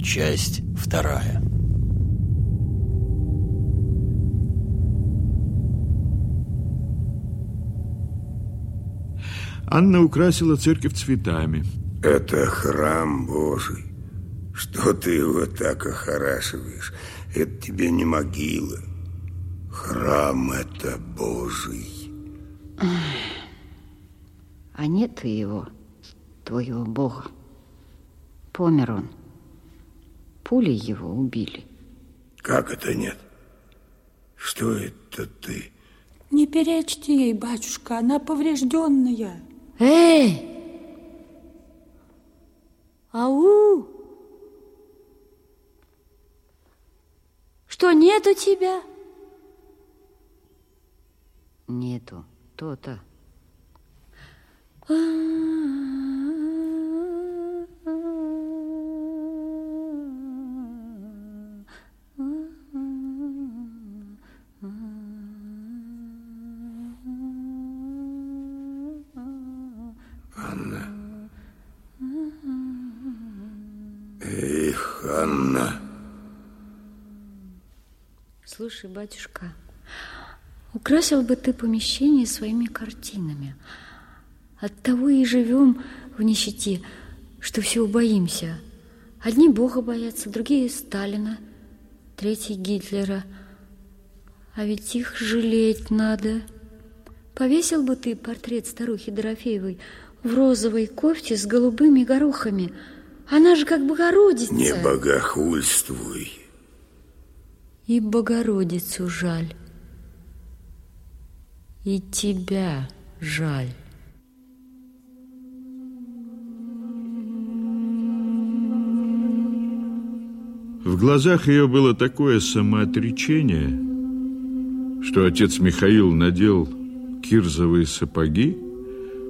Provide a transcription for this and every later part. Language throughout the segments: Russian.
Часть вторая. Анна украсила церковь цветами. Это храм Божий. Что ты его так охорашиваешь? Это тебе не могила. Храм это Божий. А нет его, твоего Бога. Помер он. Пули его убили. Как это нет? Что это ты? Не перечьте ей, батюшка, она поврежденная. Эй! Ау! Что, нет у тебя? Нету. То-то. Анна. Эх, Анна. Слушай, батюшка, украсил бы ты помещение своими картинами. Оттого и живем в нищете, что всего боимся. Одни Бога боятся, другие Сталина, третьи Гитлера. А ведь их жалеть надо. Повесил бы ты портрет старухи Дорофеевой в розовой кофте с голубыми горохами. Она же как Богородица. Не богохульствуй. И Богородицу жаль. И тебя жаль. В глазах ее было такое самоотречение, что отец Михаил надел кирзовые сапоги,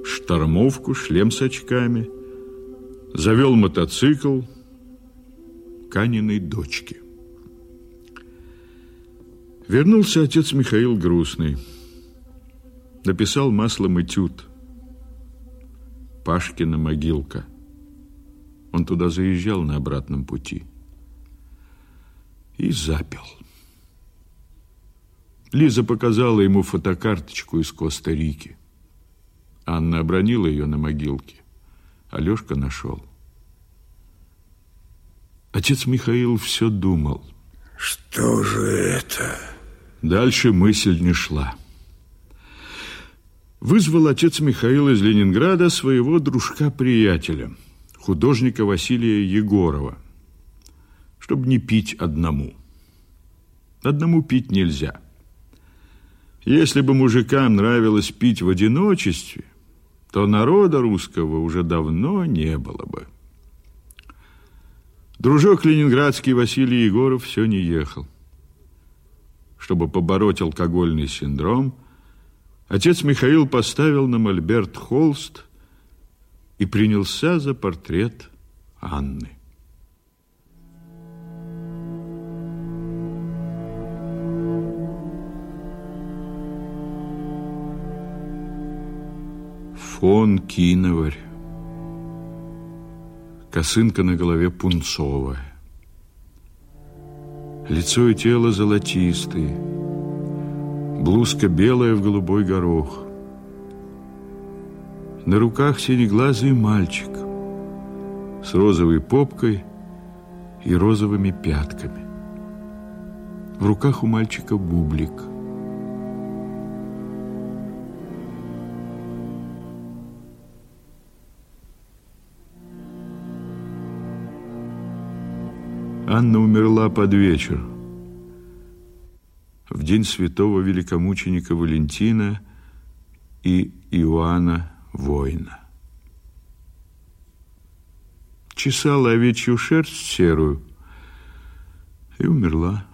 штормовку, шлем с очками, завел мотоцикл к Аниной дочке. Вернулся отец Михаил грустный. Написал маслом этюд. Пашкина могилка. Он туда заезжал на обратном пути. И запил. Лиза показала ему фотокарточку из Коста-Рики. Анна обронила ее на могилке. Алешка нашел. Отец Михаил все думал. Что же это? Дальше мысль не шла. Вызвал отец Михаил из Ленинграда своего дружка-приятеля, художника Василия Егорова, чтобы не пить одному. Одному пить нельзя. Если бы мужикам нравилось пить в одиночестве, то народа русского уже давно не было бы. Дружок ленинградский Василий Егоров все не ехал. Чтобы побороть алкогольный синдром, отец Михаил поставил на мольберт холст и принялся за портрет Анны. Фон Киноварь. Косынка на голове пунцовая. Лицо и тело золотистые. Блузка белая в голубой горох. На руках синеглазый мальчик с розовой попкой и розовыми пятками. В руках у мальчика бублик – Анна умерла под вечер. В день святого великомученика Валентина и Иоанна Воина. Чесала овечью шерсть серую и умерла.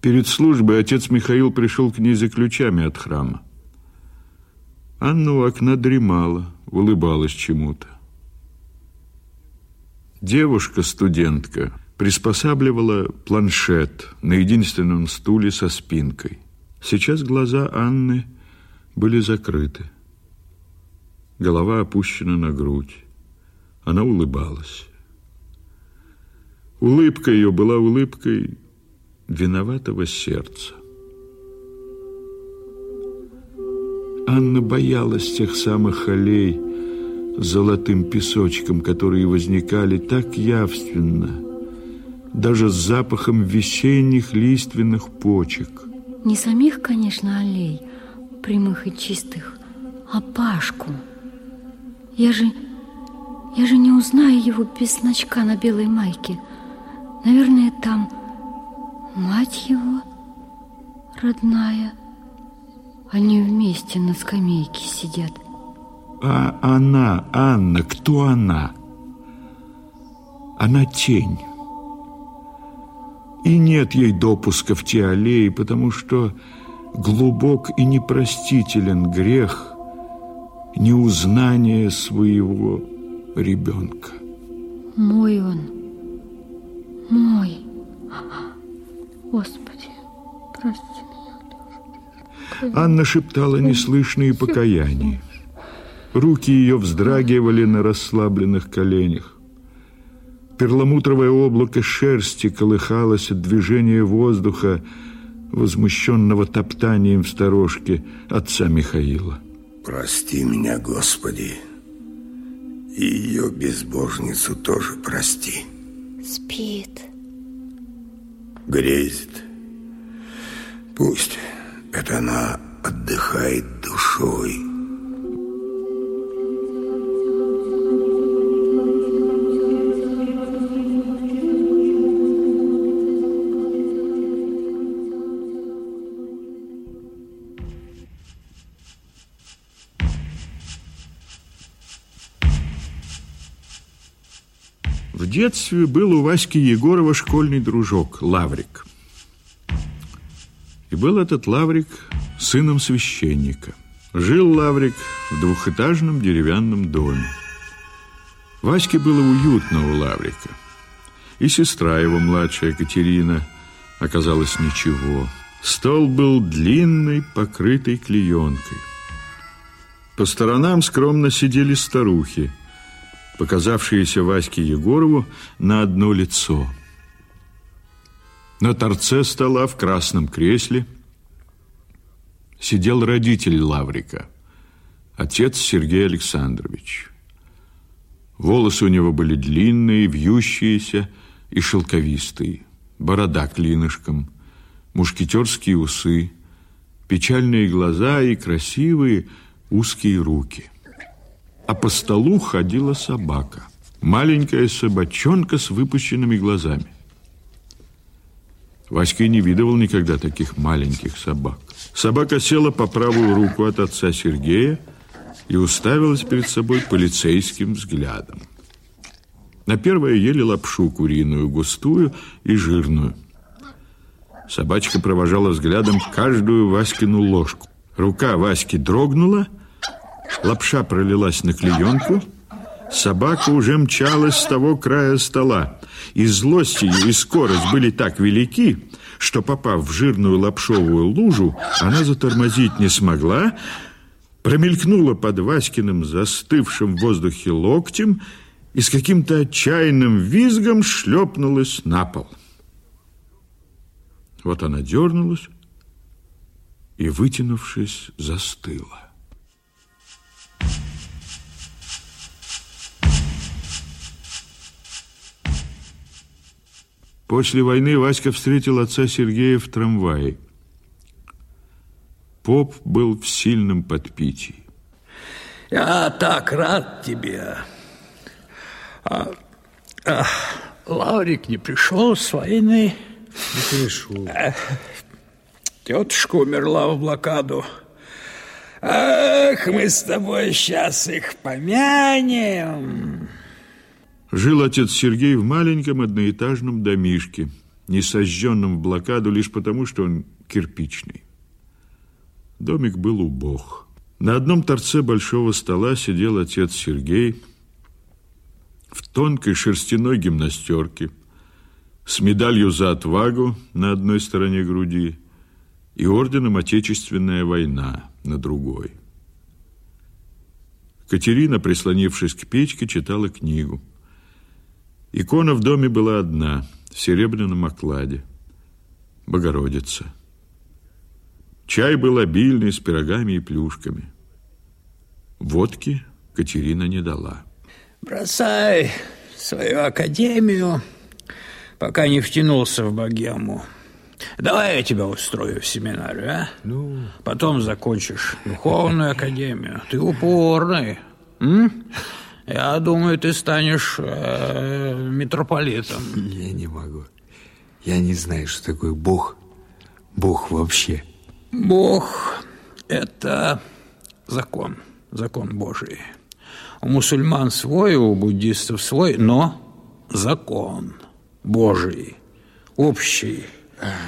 Перед службой отец Михаил пришел к ней за ключами от храма. Анна у окна дремала, улыбалась чему-то. Девушка-студентка приспосабливала планшет на единственном стуле со спинкой. Сейчас глаза Анны были закрыты. Голова опущена на грудь. Она улыбалась. Улыбка ее была улыбкой виноватого сердца. Анна боялась тех самых аллей золотым песочком, которые возникали так явственно, даже с запахом весенних лиственных почек. Не самих, конечно, аллей, прямых и чистых, а Пашку. Я же, я же не узнаю его без значка на белой майке – Наверное, там мать его родная. Они вместе на скамейке сидят. А она, Анна, кто она? Она тень. И нет ей допуска в те аллеи, потому что глубок и непростителен грех неузнания своего ребенка. Мой он мой. Господи, прости меня. Анна шептала неслышные покаяния. Руки ее вздрагивали на расслабленных коленях. Перламутровое облако шерсти колыхалось от движения воздуха, возмущенного топтанием в сторожке отца Михаила. Прости меня, Господи, и ее безбожницу тоже прости. Спит. Грезит. Пусть это она отдыхает душой. В детстве был у Васьки Егорова школьный дружок Лаврик. И был этот Лаврик сыном священника. Жил Лаврик в двухэтажном деревянном доме. Ваське было уютно у Лаврика. И сестра его, младшая Катерина, оказалась ничего. Стол был длинный, покрытый клеенкой. По сторонам скромно сидели старухи – показавшиеся Ваське Егорову на одно лицо. На торце стола в красном кресле сидел родитель Лаврика, отец Сергей Александрович. Волосы у него были длинные, вьющиеся и шелковистые, борода клинышком, мушкетерские усы, печальные глаза и красивые узкие руки а по столу ходила собака. Маленькая собачонка с выпущенными глазами. Васька не видывал никогда таких маленьких собак. Собака села по правую руку от отца Сергея и уставилась перед собой полицейским взглядом. На первое ели лапшу куриную, густую и жирную. Собачка провожала взглядом каждую Васькину ложку. Рука Васьки дрогнула – Лапша пролилась на клеенку. Собака уже мчалась с того края стола. И злость ее, и скорость были так велики, что, попав в жирную лапшовую лужу, она затормозить не смогла, промелькнула под Васькиным застывшим в воздухе локтем и с каким-то отчаянным визгом шлепнулась на пол. Вот она дернулась и, вытянувшись, застыла. После войны Васька встретил отца Сергея в трамвае. Поп был в сильном подпитии. Я так рад тебе. А, а, Лаврик не пришел с войны. Не пришел. А, тетушка умерла в блокаду. Ах, мы с тобой сейчас их помянем. Жил отец Сергей в маленьком одноэтажном домишке, не сожженном в блокаду лишь потому, что он кирпичный. Домик был убог. На одном торце большого стола сидел отец Сергей в тонкой шерстяной гимнастерке, с медалью за отвагу на одной стороне груди и орденом «Отечественная война» на другой. Катерина, прислонившись к печке, читала книгу. Икона в доме была одна, в серебряном окладе. Богородица. Чай был обильный, с пирогами и плюшками. Водки Катерина не дала. Бросай свою академию, пока не втянулся в богему. Давай я тебя устрою в семинарию, а? Ну? Потом закончишь духовную академию. Ты упорный. М? Я думаю, ты станешь э, митрополитом. Я не могу. Я не знаю, что такое Бог. Бог вообще. Бог – это закон, закон Божий. У мусульман свой, у буддистов свой, но закон Божий, общий,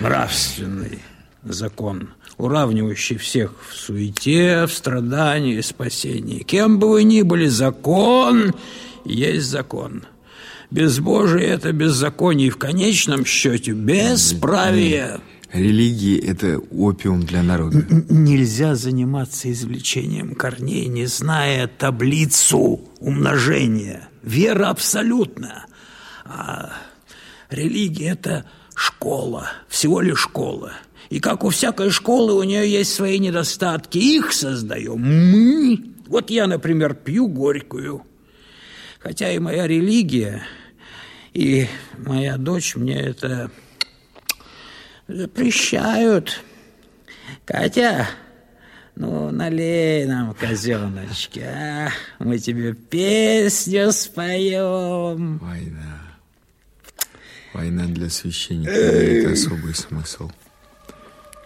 нравственный закон, уравнивающий всех в суете, в страдании, спасении. Кем бы вы ни были, закон есть закон. Безбожие – это беззаконие, и в конечном счете бесправие. Религия – это опиум для народа. Нельзя заниматься извлечением корней, не зная таблицу умножения. Вера абсолютна. А религия – это школа, всего лишь школа. И как у всякой школы, у нее есть свои недостатки. Их создаем мы. Вот я, например, пью горькую. Хотя и моя религия, и моя дочь мне это запрещают. Катя, ну, налей нам, козеночки, а? Мы тебе песню споем. Война. Война для священника имеет особый смысл.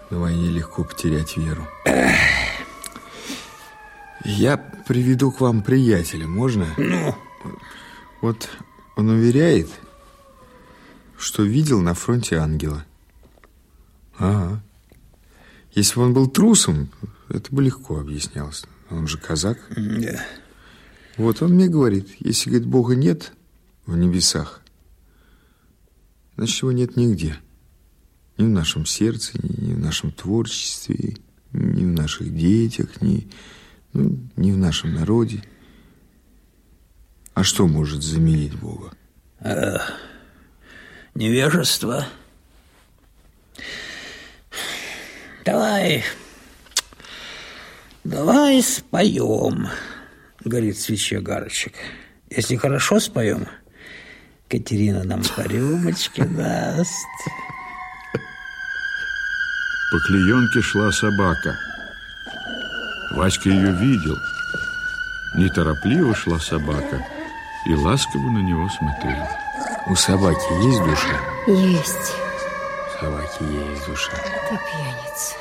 На войне легко потерять веру. Я приведу к вам приятеля, можно? Ну? Вот он уверяет, что видел на фронте ангела. Ага. Если бы он был трусом, это бы легко объяснялось. Он же казак. Да. Вот он мне говорит, если, говорит, Бога нет в небесах, значит, его нет нигде. Ни в нашем сердце, ни в нашем творчестве, ни в наших детях, ни, ну, ни в нашем народе. А что может заменить Бога? Э, невежество. Давай, давай споем, говорит свечегарочек. Если хорошо споем, Катерина нам по рюмочке даст. По клеенке шла собака. Васька ее видел. Неторопливо шла собака и ласково на него смотрела. У собаки есть душа? Есть. У собаки есть душа. Ты пьяница.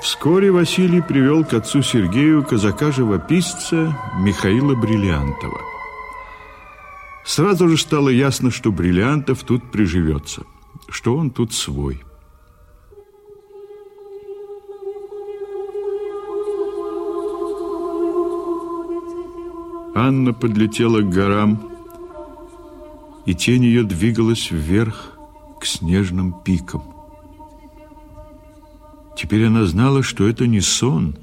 Вскоре Василий привел к отцу Сергею казака-живописца Михаила Бриллиантова. Сразу же стало ясно, что Бриллиантов тут приживется, что он тут свой. Анна подлетела к горам, и тень ее двигалась вверх к снежным пикам. Теперь она знала, что это не сон,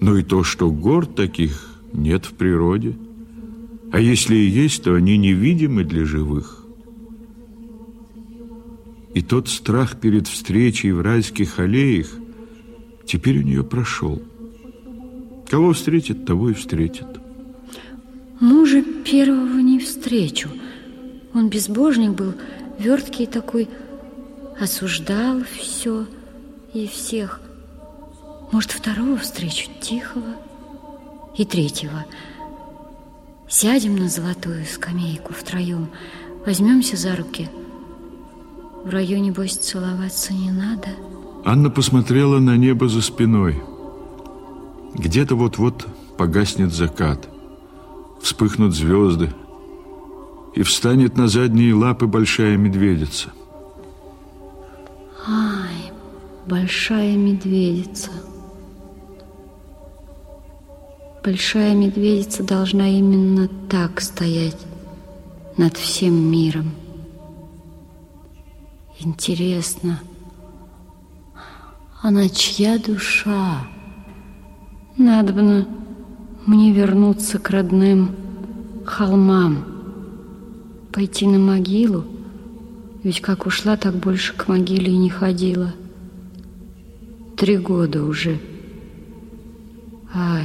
но и то, что гор таких нет в природе, а если и есть, то они невидимы для живых. И тот страх перед встречей в райских аллеях теперь у нее прошел. Кого встретит, того и встретит. Мужа первого не встречу. Он безбожник был, верткий такой, осуждал все и всех. Может, второго встречу, тихого, и третьего. Сядем на золотую скамейку втроем, возьмемся за руки. В районе, небось, целоваться не надо. Анна посмотрела на небо за спиной. Где-то вот-вот погаснет закат, вспыхнут звезды, и встанет на задние лапы большая медведица. Ай, большая медведица. Большая медведица должна именно так стоять над всем миром. Интересно, она чья душа? Надобно мне вернуться к родным холмам, пойти на могилу, ведь как ушла, так больше к могиле и не ходила. Три года уже. А,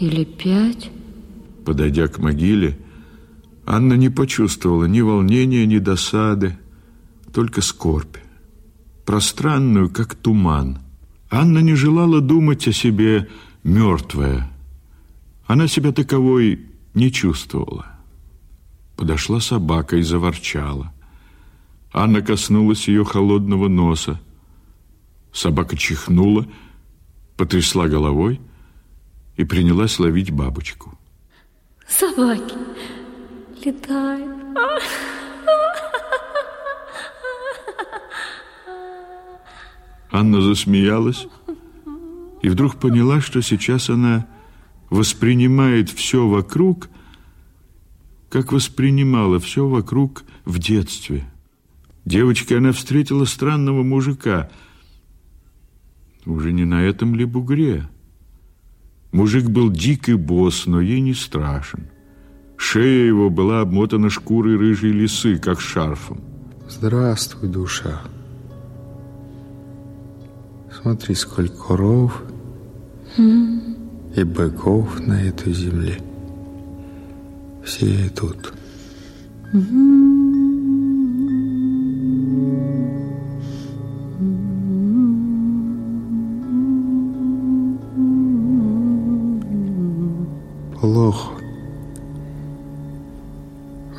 или пять? Подойдя к могиле, Анна не почувствовала ни волнения, ни досады, только скорбь, пространную, как туман. Анна не желала думать о себе мертвая. Она себя таковой не чувствовала. Подошла собака и заворчала. Анна коснулась ее холодного носа. Собака чихнула, потрясла головой и принялась ловить бабочку. Собаки летают. Анна засмеялась и вдруг поняла, что сейчас она воспринимает все вокруг, как воспринимала все вокруг в детстве. Девочкой она встретила странного мужика. Уже не на этом ли бугре? Мужик был дик и босс, но ей не страшен. Шея его была обмотана шкурой рыжей лисы, как шарфом. Здравствуй, душа. Смотри, сколько коров и быков на этой земле. Все тут. Плохо.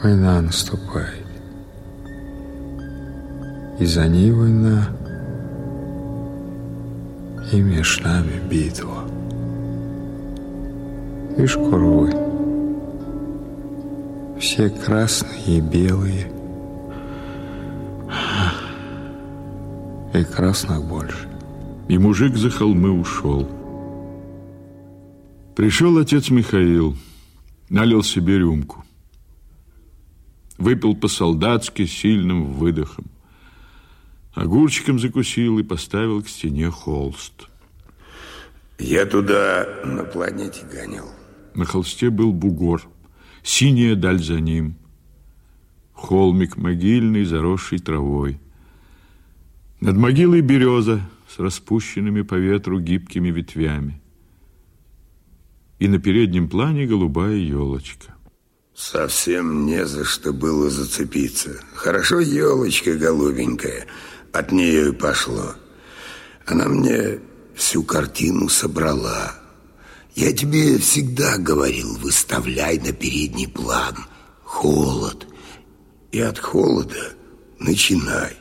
Война наступает. И за ней война, и между нами битва. Видишь, коровы, все красные и белые, и красных больше. И мужик за холмы ушел. Пришел отец Михаил, налил себе рюмку. Выпил по-солдатски сильным выдохом. Огурчиком закусил и поставил к стене холст. Я туда на планете гонял. На холсте был бугор, синяя даль за ним. Холмик могильный, заросший травой. Над могилой береза с распущенными по ветру гибкими ветвями. И на переднем плане голубая елочка. Совсем не за что было зацепиться. Хорошо елочка голубенькая, от нее и пошло. Она мне всю картину собрала. Я тебе всегда говорил, выставляй на передний план холод. И от холода начинай,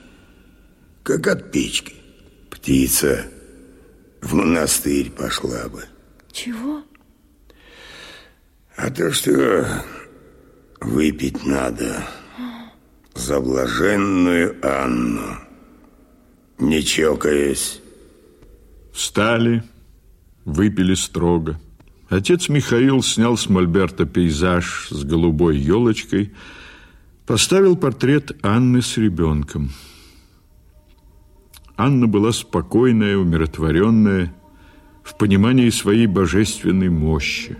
как от печки. Птица в монастырь пошла бы. Чего? А то, что выпить надо за блаженную Анну, не чокаясь. Встали, выпили строго. Отец Михаил снял с мольберта пейзаж с голубой елочкой, поставил портрет Анны с ребенком. Анна была спокойная, умиротворенная, в понимании своей божественной мощи.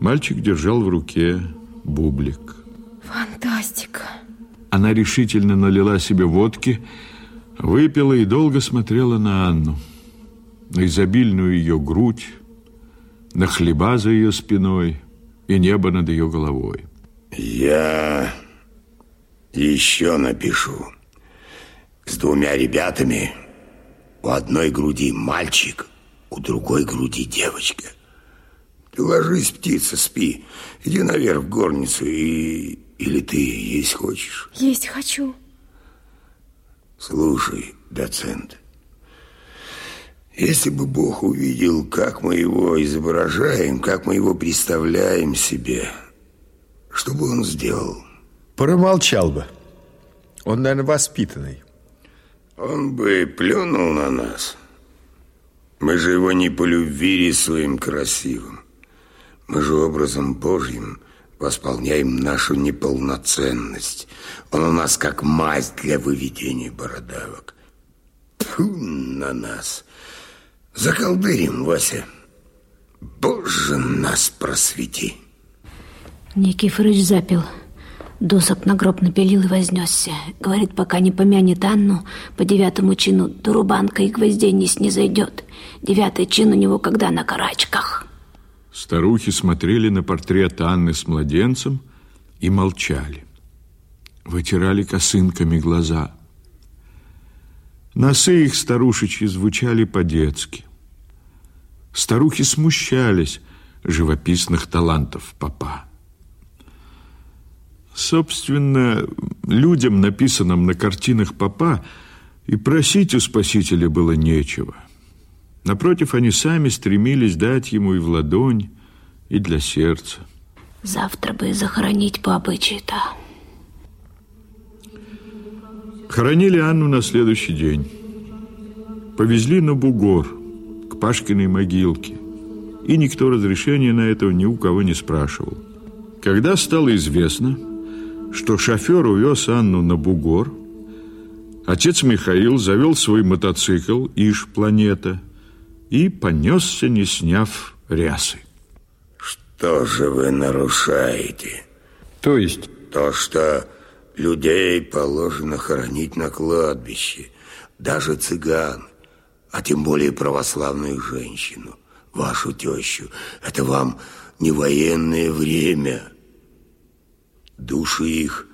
Мальчик держал в руке бублик. Фантастика. Она решительно налила себе водки, выпила и долго смотрела на Анну, на изобильную ее грудь, на хлеба за ее спиной и небо над ее головой. Я еще напишу. С двумя ребятами у одной груди мальчик, у другой груди девочка. Ложись, птица, спи. Иди наверх в горницу и... Или ты есть хочешь? Есть хочу. Слушай, доцент, если бы Бог увидел, как мы его изображаем, как мы его представляем себе, что бы он сделал? Промолчал бы. Он, наверное, воспитанный. Он бы плюнул на нас. Мы же его не по любви рисуем красивым. Мы же образом Божьим восполняем нашу неполноценность. Он у нас как мазь для выведения бородавок. Тьфу на нас. Заколдырим, Вася. Боже, нас просвети. Никифорович запил. Досок на гроб напилил и вознесся. Говорит, пока не помянет Анну, по девятому чину до рубанка и гвоздей не снизойдет. Девятый чин у него когда на карачках. Старухи смотрели на портрет Анны с младенцем и молчали. Вытирали косынками глаза. Носы их старушечьи звучали по-детски. Старухи смущались живописных талантов папа. Собственно, людям, написанным на картинах папа, и просить у Спасителя было нечего. Напротив, они сами стремились дать ему и в ладонь, и для сердца. Завтра бы захоронить по обычаю-то. Хоронили Анну на следующий день. Повезли на бугор, к Пашкиной могилке. И никто разрешения на это ни у кого не спрашивал. Когда стало известно, что шофер увез Анну на бугор, отец Михаил завел свой мотоцикл «Иж Планета» и понесся, не сняв рясы. Что же вы нарушаете? То есть? То, что людей положено хоронить на кладбище, даже цыган, а тем более православную женщину, вашу тещу. Это вам не военное время. Души их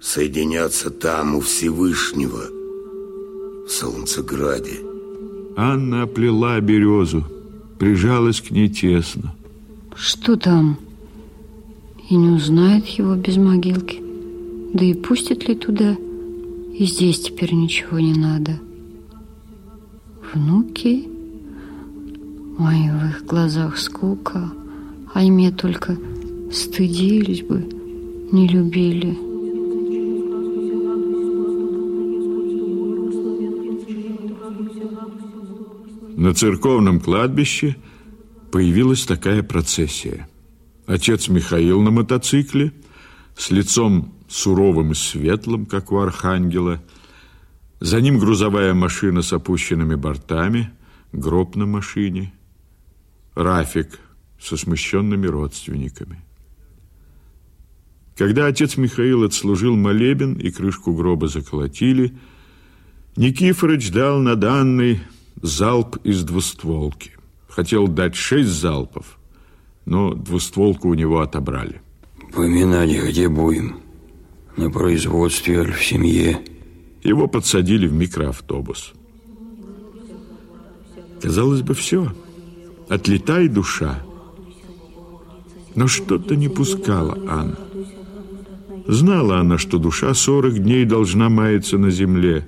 соединятся там, у Всевышнего, в Солнцеграде. Анна оплела березу, прижалась к ней тесно. Что там? И не узнает его без могилки. Да и пустят ли туда? И здесь теперь ничего не надо. Внуки? Ой, в их глазах скука. А мне только стыдились бы, не любили. На церковном кладбище появилась такая процессия. Отец Михаил на мотоцикле, с лицом суровым и светлым, как у архангела. За ним грузовая машина с опущенными бортами, гроб на машине. Рафик со смущенными родственниками. Когда отец Михаил отслужил молебен и крышку гроба заколотили, Никифорыч дал на данный залп из двустволки. Хотел дать шесть залпов, но двустволку у него отобрали. Поминать где будем? На производстве или в семье? Его подсадили в микроавтобус. Казалось бы, все. Отлетай, душа. Но что-то не пускала Анна. Знала она, что душа сорок дней должна маяться на земле.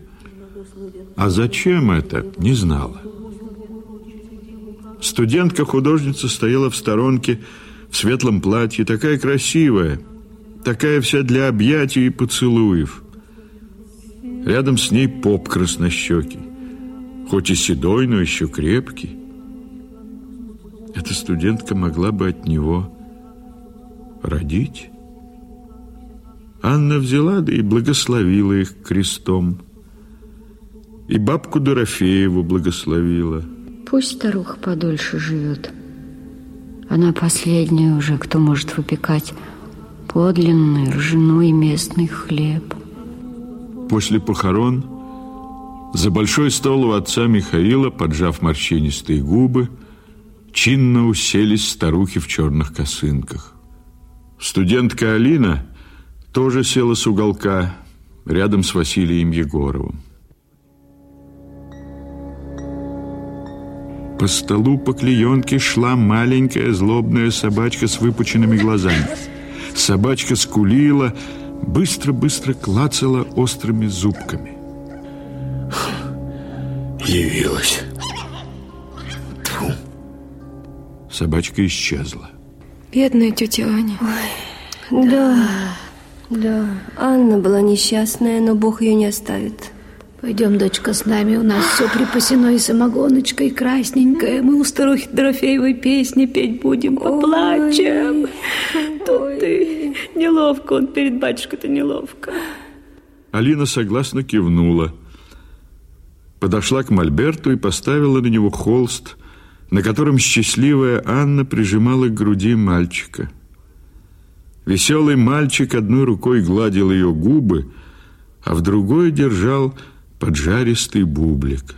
А зачем это, не знала. Студентка-художница стояла в сторонке в светлом платье, такая красивая, такая вся для объятий и поцелуев. Рядом с ней поп краснощекий, хоть и седой, но еще крепкий. Эта студентка могла бы от него родить. Анна взяла, да и благословила их крестом. И бабку Дорофееву благословила. Пусть старуха подольше живет. Она последняя уже, кто может выпекать подлинный ржаной местный хлеб. После похорон за большой стол у отца Михаила, поджав морщинистые губы, чинно уселись старухи в черных косынках. Студентка Алина тоже села с уголка рядом с Василием Егоровым. По столу по клеенке шла маленькая злобная собачка с выпученными глазами. Собачка скулила, быстро-быстро клацала острыми зубками. Явилась. Тьфу. Собачка исчезла. Бедная тетя Аня. Ой, да, да. Анна была несчастная, но Бог ее не оставит. Пойдем, дочка, с нами. У нас все припасено и самогоночка, и красненькое. Мы у старухи Дорофеевой песни петь будем, поплачем. Ой. Тут ты. Неловко он перед батюшкой-то неловко. Алина согласно кивнула. Подошла к Мольберту и поставила на него холст на котором счастливая Анна прижимала к груди мальчика. Веселый мальчик одной рукой гладил ее губы, а в другой держал поджаристый бублик.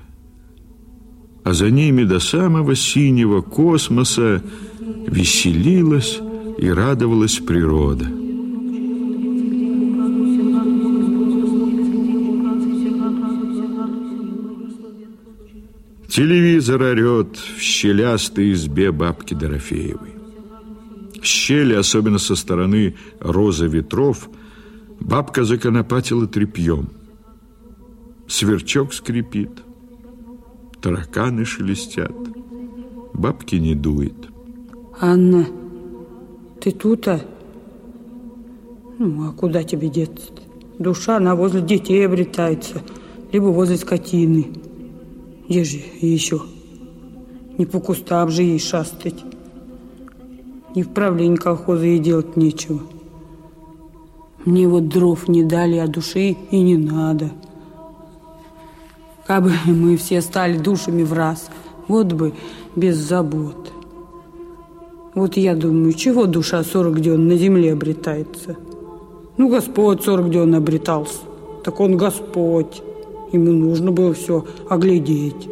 А за ними до самого синего космоса веселилась и радовалась природа. Телевизор орет в щелястой избе бабки Дорофеевой. Щели, особенно со стороны розы ветров, бабка законопатила тряпьем. Сверчок скрипит, тараканы шелестят, бабки не дует. Анна, ты тут, а? Ну, а куда тебе деться? Душа, она возле детей обретается, либо возле скотины. Же еще? Не по кустам же ей шастать. Ни в правлении колхоза ей делать нечего. Мне вот дров не дали, а души и не надо. Как бы мы все стали душами в раз, вот бы без забот. Вот я думаю, чего душа сорок дён на земле обретается? Ну, Господь сорок дён обретался, так он Господь. Ему нужно было все оглядеть.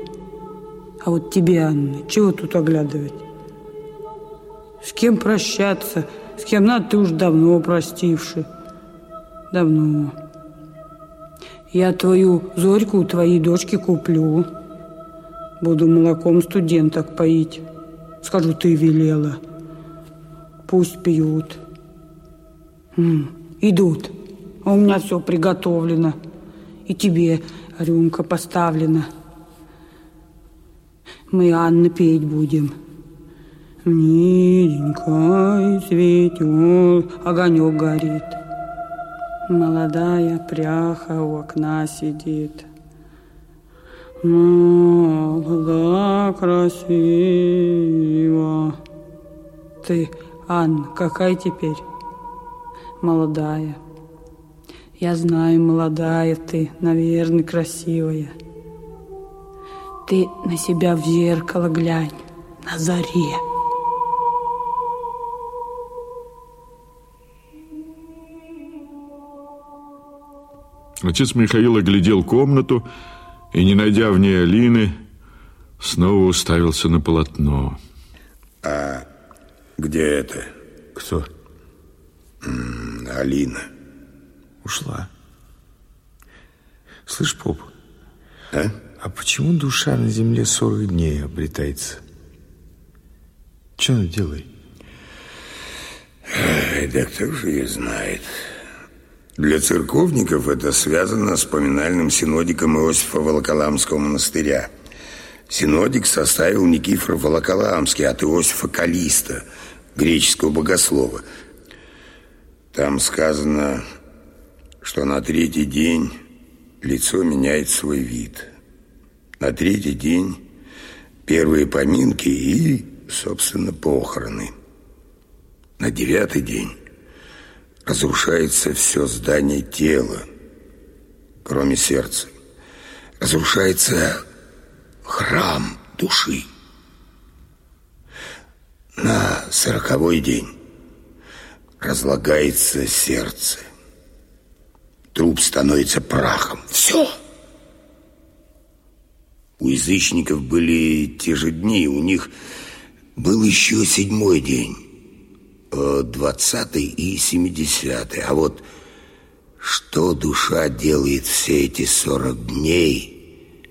А вот тебе, Анна, чего тут оглядывать? С кем прощаться, с кем надо, ты уж давно простивший. Давно. Я твою Зорьку у твоей дочки куплю. Буду молоком студенток поить. Скажу, ты велела. Пусть пьют. М -м, идут. А у меня все приготовлено. И тебе рюмка поставлена. Мы, Анна, петь будем. Низенькой светет, огонек горит. Молодая пряха у окна сидит. Молода, красиво. Ты, Анна, какая теперь? Молодая. Я знаю, молодая ты, наверное, красивая. Ты на себя в зеркало глянь, на заре. Отец Михаил оглядел комнату и, не найдя в ней Алины, снова уставился на полотно. А где это? Кто? М -м, Алина. Ушла. Слышь, поп, а? а почему душа на земле 40 дней обретается? Что она делает? Ай, да кто же ее знает? Для церковников это связано с поминальным синодиком Иосифа Волоколамского монастыря. Синодик составил Никифор Волоколамский от Иосифа Калиста, греческого богослова. Там сказано что на третий день лицо меняет свой вид. На третий день первые поминки и, собственно, похороны. На девятый день разрушается все здание тела, кроме сердца. Разрушается храм души. На сороковой день разлагается сердце – труп становится прахом. Все. У язычников были те же дни, у них был еще седьмой день, э, двадцатый и семидесятый. А вот что душа делает все эти сорок дней,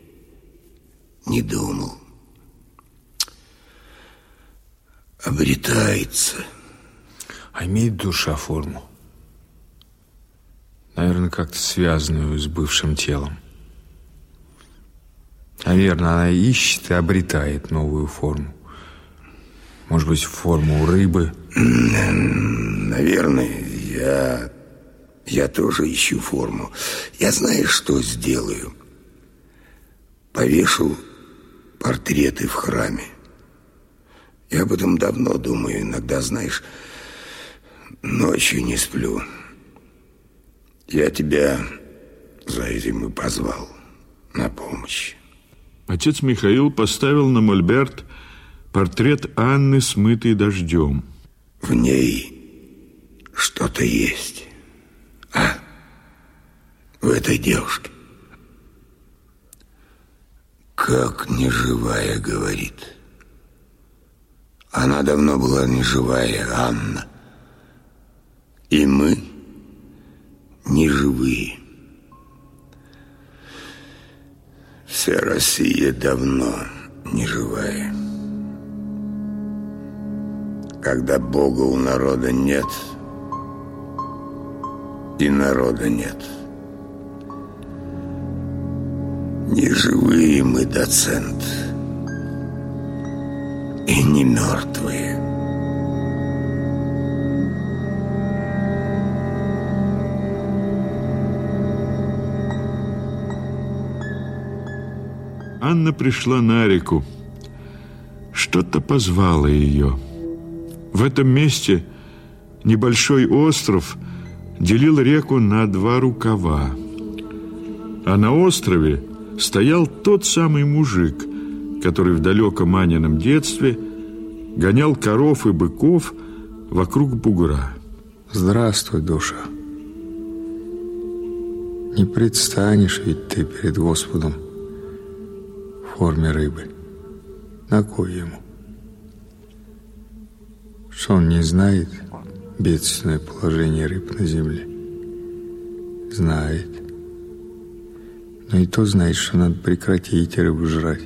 не думал. Обретается. А имеет душа форму? Наверное, как-то связанную с бывшим телом. Наверное, она ищет и обретает новую форму. Может быть, форму рыбы. Наверное, я... Я тоже ищу форму. Я знаю, что сделаю. Повешу портреты в храме. Я об этом давно думаю. Иногда, знаешь, ночью не сплю. Я тебя за этим и позвал на помощь. Отец Михаил поставил на мольберт Портрет Анны, смытый дождем. В ней что-то есть. А? В этой девушке. Как неживая, говорит. Она давно была неживая, Анна. И мы неживые. Вся Россия давно неживая. Когда Бога у народа нет, и народа нет. Не живые мы, доцент, и не мертвые. Анна пришла на реку. Что-то позвало ее. В этом месте небольшой остров делил реку на два рукава. А на острове стоял тот самый мужик, который в далеком Анином детстве гонял коров и быков вокруг бугра. Здравствуй, душа. Не предстанешь ведь ты перед Господом в форме рыбы. На кой ему? Что он не знает бедственное положение рыб на земле? Знает. Но и то знает, что надо прекратить рыбу жрать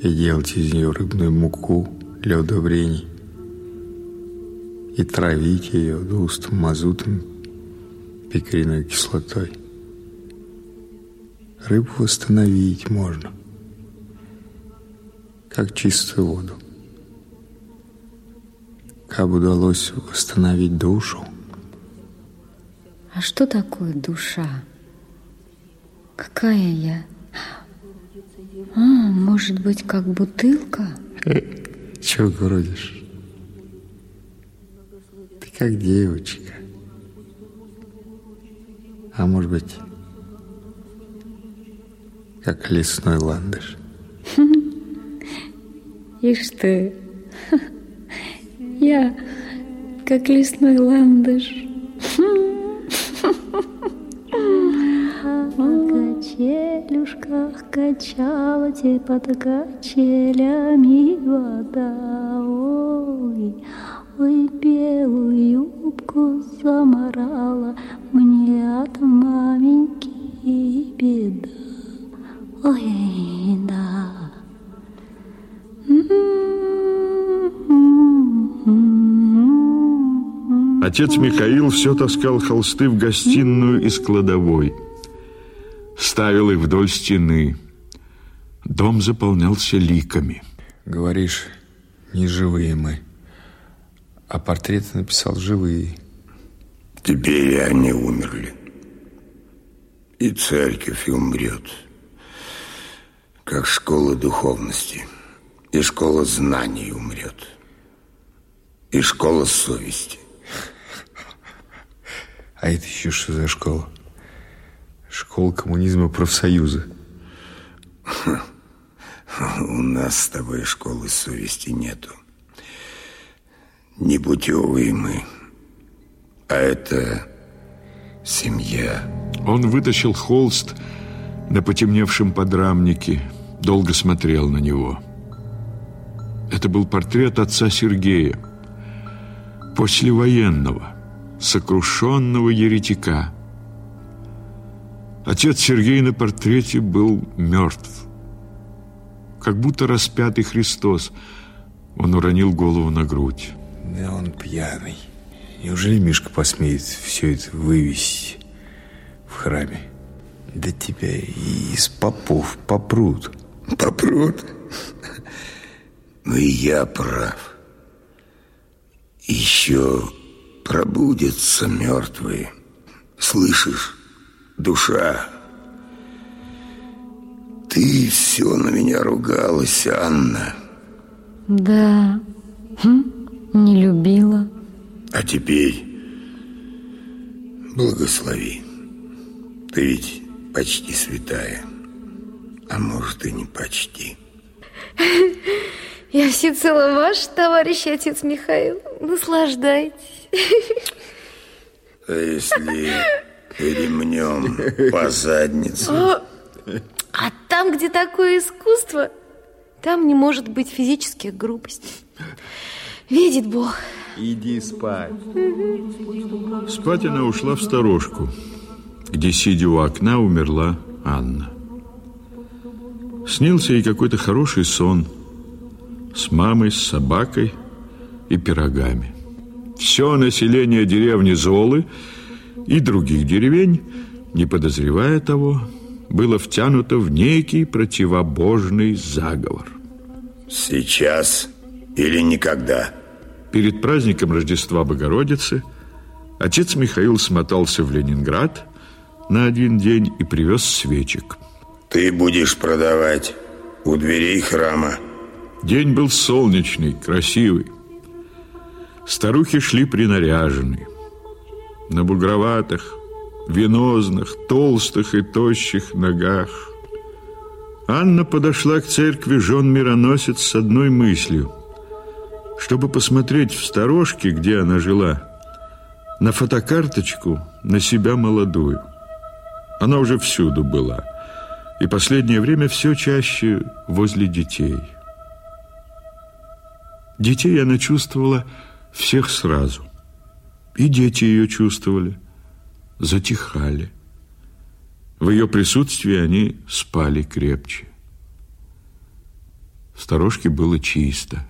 и делать из нее рыбную муку для удобрений и травить ее густым мазутом, пикриной кислотой. Рыбу восстановить можно, как чистую воду. Как удалось восстановить душу. А что такое душа? Какая я? А, может быть, как бутылка? Чего грудишь? Ты как девочка. А может быть, как лесной ландыш. Ишь ты, я как лесной ландыш. На качелюшках качалась под качелями вода. Ой, ой, белую юбку заморала мне от маменьки беда. Ой, да. Отец Михаил все таскал холсты в гостиную из кладовой. Ставил их вдоль стены. Дом заполнялся ликами. Говоришь, не живые мы. А портреты написал живые. Теперь они умерли. И церковь умрет. Как школа духовности. И школа знаний умрет. И школа совести. А это еще что за школа? Школа коммунизма профсоюза. У нас с тобой школы совести нету. Непутевые мы. А это семья. Он вытащил холст на потемневшем подрамнике, долго смотрел на него. Это был портрет отца Сергея, послевоенного, сокрушенного еретика. Отец Сергей на портрете был мертв. Как будто распятый Христос, он уронил голову на грудь. Да он пьяный. Неужели Мишка посмеет все это вывесить в храме? Да тебя и из попов попрут. Попрут? Ну и я прав. Еще пробудятся мертвые. Слышишь, душа, ты все на меня ругалась, Анна. Да, хм, не любила. А теперь благослови. Ты ведь почти святая. А может, и не почти. Я всецело ваш, товарищ отец Михаил. Наслаждайтесь. А если ремнем по заднице? А, а там, где такое искусство, там не может быть физических грубостей. Видит Бог. Иди спать. Спать она ушла в сторожку, где, сидя у окна, умерла Анна. Снился ей какой-то хороший сон с мамой, с собакой и пирогами. Все население деревни Золы и других деревень, не подозревая того, было втянуто в некий противобожный заговор. Сейчас или никогда? Перед праздником Рождества Богородицы отец Михаил смотался в Ленинград на один день и привез свечек. Ты будешь продавать у дверей храма. День был солнечный, красивый. Старухи шли принаряженные. На бугроватых, венозных, толстых и тощих ногах. Анна подошла к церкви жен мироносец с одной мыслью – чтобы посмотреть в сторожке, где она жила, на фотокарточку на себя молодую. Она уже всюду была, и последнее время все чаще возле детей. Детей она чувствовала всех сразу. И дети ее чувствовали, затихали. В ее присутствии они спали крепче. В сторожке было чисто.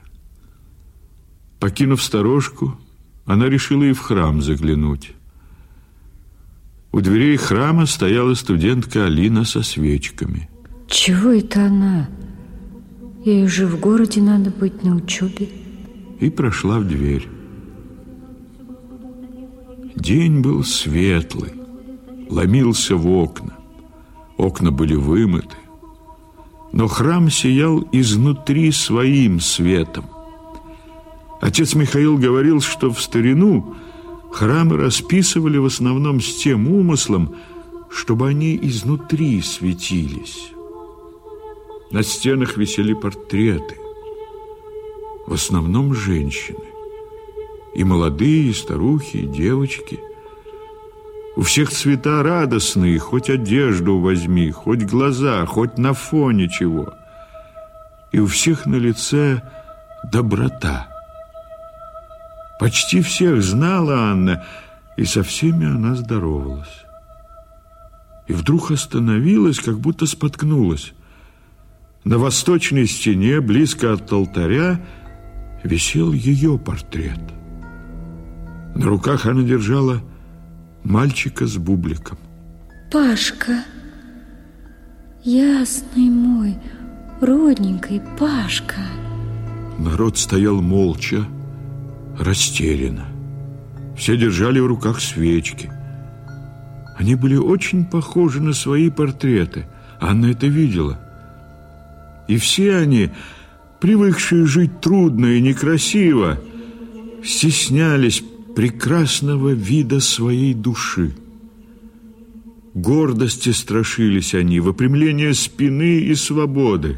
Покинув сторожку, она решила и в храм заглянуть. У дверей храма стояла студентка Алина со свечками. Чего это она? Ей уже в городе надо быть на учебе. И прошла в дверь. День был светлый, ломился в окна. Окна были вымыты. Но храм сиял изнутри своим светом. Отец Михаил говорил, что в старину храмы расписывали в основном с тем умыслом, чтобы они изнутри светились. На стенах висели портреты, в основном женщины. И молодые, и старухи, и девочки. У всех цвета радостные, хоть одежду возьми, хоть глаза, хоть на фоне чего. И у всех на лице доброта. Почти всех знала Анна, и со всеми она здоровалась. И вдруг остановилась, как будто споткнулась. На восточной стене, близко от алтаря, висел ее портрет. На руках она держала мальчика с бубликом. Пашка, ясный мой, родненький Пашка. Народ стоял молча, растеряна. Все держали в руках свечки. Они были очень похожи на свои портреты. Анна это видела. И все они, привыкшие жить трудно и некрасиво, стеснялись прекрасного вида своей души. Гордости страшились они, выпрямления спины и свободы.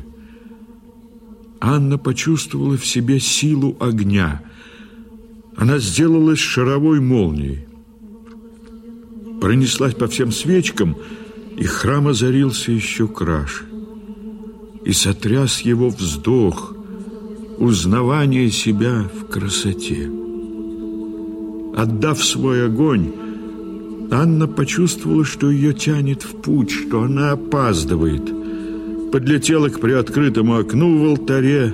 Анна почувствовала в себе силу огня – она сделалась шаровой молнией. Пронеслась по всем свечкам, и храм озарился еще краше. И сотряс его вздох, узнавание себя в красоте. Отдав свой огонь, Анна почувствовала, что ее тянет в путь, что она опаздывает. Подлетела к приоткрытому окну в алтаре,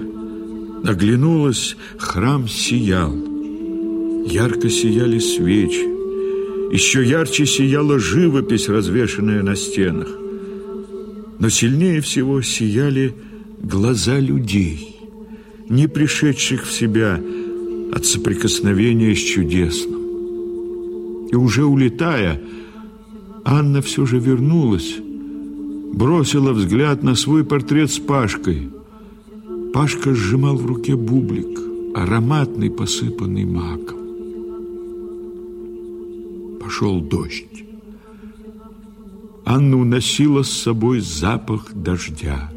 оглянулась, храм сиял. Ярко сияли свечи. Еще ярче сияла живопись, развешенная на стенах. Но сильнее всего сияли глаза людей, не пришедших в себя от соприкосновения с чудесным. И уже улетая, Анна все же вернулась, бросила взгляд на свой портрет с Пашкой. Пашка сжимал в руке бублик, ароматный, посыпанный маком пошел дождь. Анна уносила с собой запах дождя.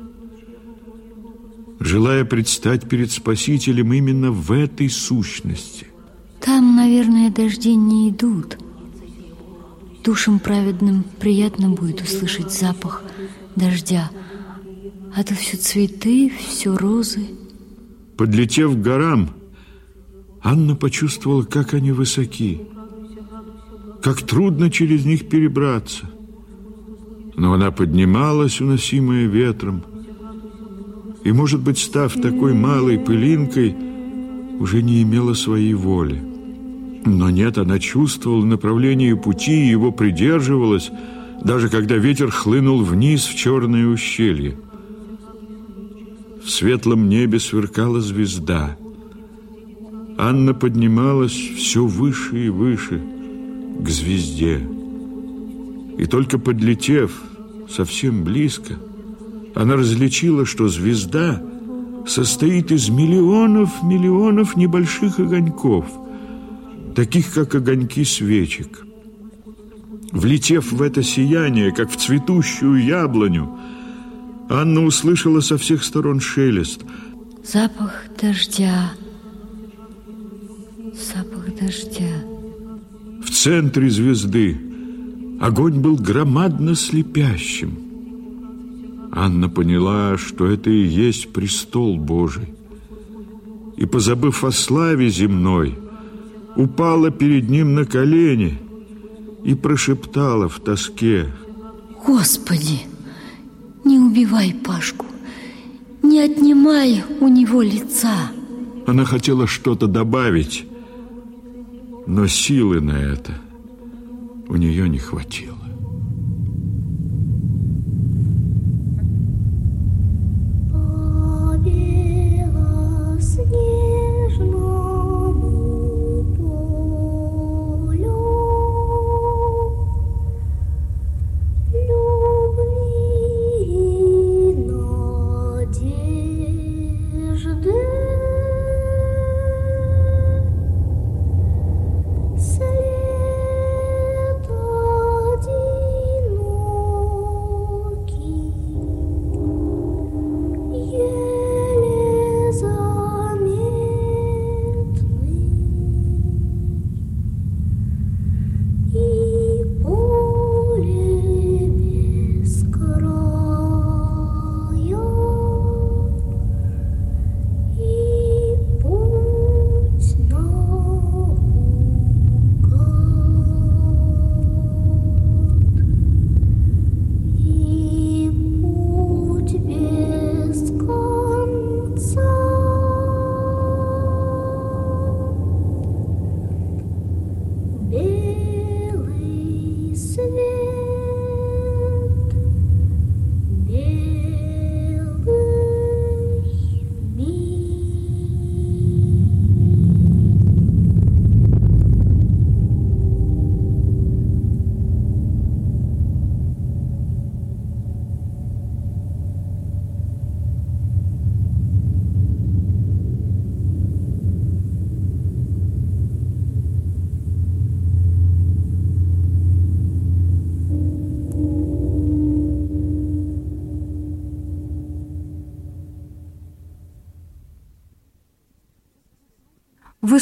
желая предстать перед Спасителем именно в этой сущности. Там, наверное, дожди не идут. Душам праведным приятно будет услышать запах дождя. А то все цветы, все розы. Подлетев к горам, Анна почувствовала, как они высоки, как трудно через них перебраться. Но она поднималась, уносимая ветром, и, может быть, став такой малой пылинкой, уже не имела своей воли. Но нет, она чувствовала направление пути и его придерживалась, даже когда ветер хлынул вниз в черное ущелье. В светлом небе сверкала звезда. Анна поднималась все выше и выше к звезде. И только подлетев совсем близко, она различила, что звезда состоит из миллионов-миллионов небольших огоньков, таких, как огоньки свечек. Влетев в это сияние, как в цветущую яблоню, Анна услышала со всех сторон шелест. Запах дождя. Запах дождя. В центре звезды огонь был громадно слепящим. Анна поняла, что это и есть престол Божий. И, позабыв о славе земной, упала перед ним на колени и прошептала в тоске. Господи! Не убивай Пашку, не отнимай у него лица. Она хотела что-то добавить, но силы на это у нее не хватило.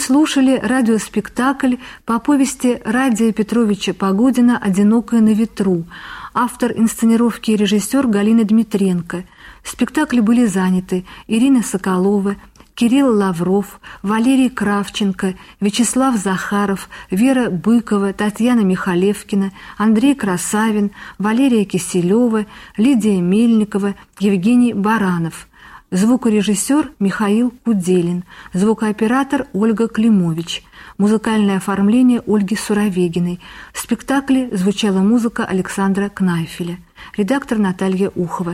Слушали радиоспектакль по повести Радия Петровича Погодина. «Одинокая на ветру», автор инсценировки и режиссер Галина Дмитренко. В спектакле были заняты Ирина Соколова, Кирилл Лавров, Валерий Кравченко, Вячеслав Захаров, Вера Быкова, Татьяна Михалевкина, Андрей Красавин, Валерия Киселева, Лидия Мельникова, Евгений Баранов – звукорежиссер Михаил Куделин, звукооператор Ольга Климович, музыкальное оформление Ольги Суровегиной. В спектакле звучала музыка Александра Кнайфеля, редактор Наталья Ухова.